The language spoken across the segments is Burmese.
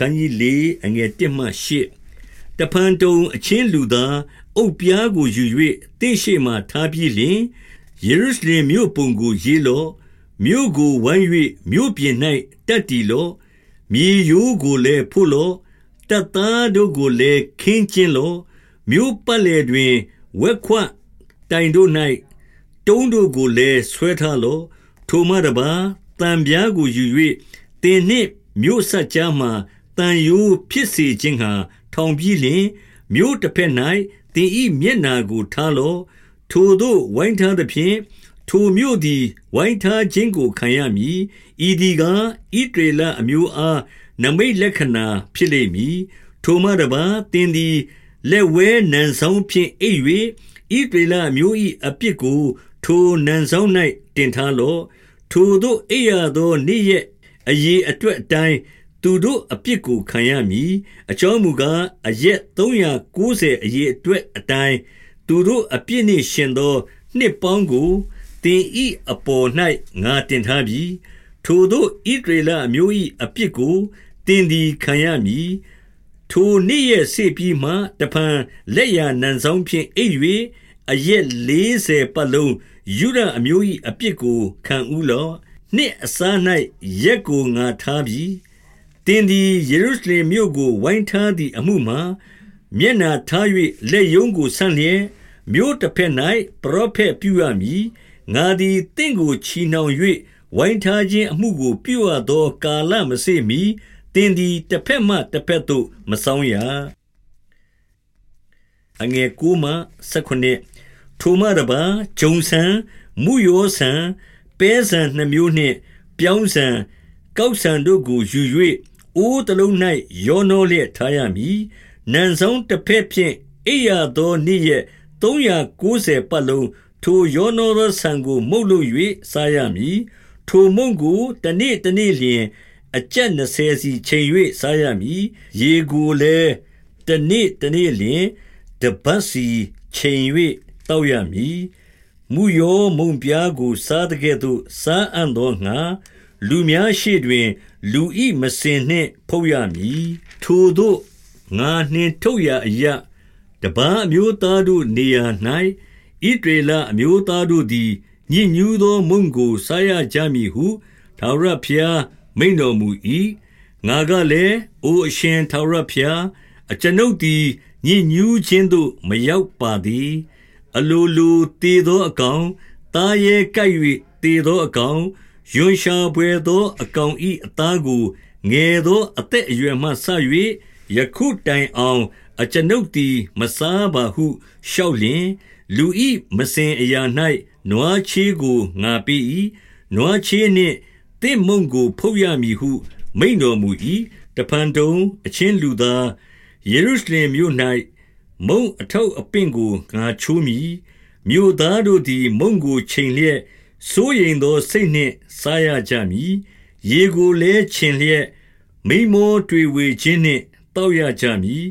ခန်းကြီး၄အငယ်1မှ8တဖန်တုံအချင်းလူသားအုတ်ပြားကိုယူ၍တင့်ရှိမှထားပြီးလျင်ယေရုရှလင်မြို့ပုံကိုရေးလော့မြို့ကိုဝိုင်း၍မြို့ပြင်၌တက်တီလော့မြေရိုးကိုလည်းဖို့လော့တပ်သားတို့ကိုလည်းခင်းကျင်းလော့မြို့ပတ်လေတွင်ဝက်ခွတိုင်တို့၌တုံးတို့ကိုလည်းဆွဲထားလော့ထိုမှတပါတံပြားကိုယူ၍တင်နှင့်မြို့ဆက်ကြားမှ တန်ယိုးဖြစ်စေခြင်းဟာထောင်ပြီးလျင်မြို့တစ်ဖက်၌တင်ဤမျက်နာကိုထားလော့ထိုတို့ဝိုင်းထားသဖြင့်ထိုမြို့သည်ဝိုင်းထားခြင်းကိုခံရမည်ဤဒီကဣဒေလအမျိုးအားနမိတ်လက္ခဏာဖြစ်လိမ့်မည်ထိုမှတပါတင်သည်လက်ဝဲနန်ဆောင်ဖြင့်အိပ်၍ဣဒေလအမျိုး၏အပြစ်ကို ထိုနန်ဆောင်၌တင်ထားလော့ထိုတို့အိပ်ရသောနေ့ရက်အရေးအတွက်အတိုင်း သူတို့အပြစ်ကိုခံရမည်အကြောင်းမူကားအရက်390အရေးအတွက်အတိုင်းသူတို့အပြစ်နှင့်ရှင်သော နှစ်ပေါင်းကိုတင်ဤအပေါ်၌ငါတင်ထားပြီထိုတို့ဣဒရေလအမျိုး၏အပြစ်ကိုတင်သည်ခံရမည်ထိုနေ့ရဲ့စေပြီးမှတဖန်လက်ရနန်ဆောင်ဖြင့်အိပ်၍အရက်40ပတ်လုံးယူဒအမျိုး၏အပြစ်ကိုခံဦးလော့နှစ်အစား၌ရက်ကိုငါထားပြီ တင်းသည်ယေရုရှလင်မြို့ကို ဝိုင်းထားသည့်အမှုမှာ မျက်နာထား၍လက်ယုံကိုဆန့်လျက်မြို့တစ်ဖက်၌ပရောဖက်ပြုရမည်ငါသည်တင့်ကိုချီနှောင်၍ဝိုင်းထားခြင်းအမှုကို ပြုရသော ကာလမစေမီတင်းသည်တစ်ဖက်မှတစ်ဖက်သို့မဆောင်ရအငယ်ကူမ16ထိုမှတပါဂျုံဆန်မူယောဆန်ပဲဆန်နှမျိုးနှင့် ပြောင်းဆန်ကောက်ဆန်တို့ကိုယူ၍ အိုးတလုံး၌ရောနှောလျက်ထားရမည်နန်ဆောင်တစ်ဖက်ဖြင့်အိယာသောနေ့ရက်390ပတ်လုံးထိုရောနှောသောဆန်ကိုမုတ်လို့၍စားရမည်ထိုမုန့်ကိုတနေ့တနေ့လျင်အကျက်20စီချိန်၍စားရမည်ရေကိုလည်းတနေ့တနေ့လျင်တပတ်စီချိန်၍တောက်ရမည်မူယောမုံပြားကိုစားတဲ့ကဲ့သို့စားအံ့သောငါ လူများရှိတွင် လူဤမစင်နှင့် ဖုတ်ရမည်ထိုတို့ငါနှင်ထုတ်ရအရာတပန်းအမျိုးသားတို့နေရာ၌ဣဒေလအမျိုးသားတို့သည်ညဉ့်ညူးသောမုံကိုစားရကြမည်ဟုသာရဖျားမိန်တော်မူ၏ငါကလည်းအိုအရှင်သာရဖျားအကျွန်ုပ်သည်ညဉ့်ညူးခြင်းသို့မရောက်ပါသည်အလိုလိုတည်သောအကောင်တားရဲကိုက်၍တည်သောအကောင် ယွန်ရှာပွေသောအကောင်ဤအသားကိုငယ်သောအသက်အရွယ်မှဆ၍ယခုတိုင်အောင်အကျွန်ုပ်သည်မစားပါဟုလျှောက်လျင်လူဤမစင်အရာ၌နွားချေးကိုငါပေး၏နွားချေးနှင့်တင့်မုံကိုဖုတ်ရမည်ဟုမိန်တော်မူ၏တဖန်တုံအချင်းလူသားယေရုရှလင်မြို့၌မုံအထောက်အပင့်ကိုငါချိုးမိမြို့သားတို့သည်မုံကိုချိန်လျက် စိုးရိမ်သောစိတ်နှင့်စားရကြမည်ရေကိုလည်းချင်လျက်မိမောတွေ့ဝေခြင်းနှင့်တောက်ရကြမည်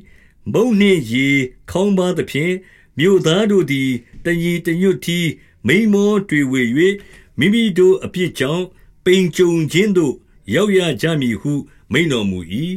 မုံနှင့်ရေခေါင်းပါသဖြင့်မြို့သားတို့သည်တညီတညွတ်တီမိမောတွေ့ဝေ၍မိမိတို့အပြစ်ကြောင့်ပိန်ကြုံခြင်းသို့ရောက်ရကြမည်ဟုမိန်တော်မူ၏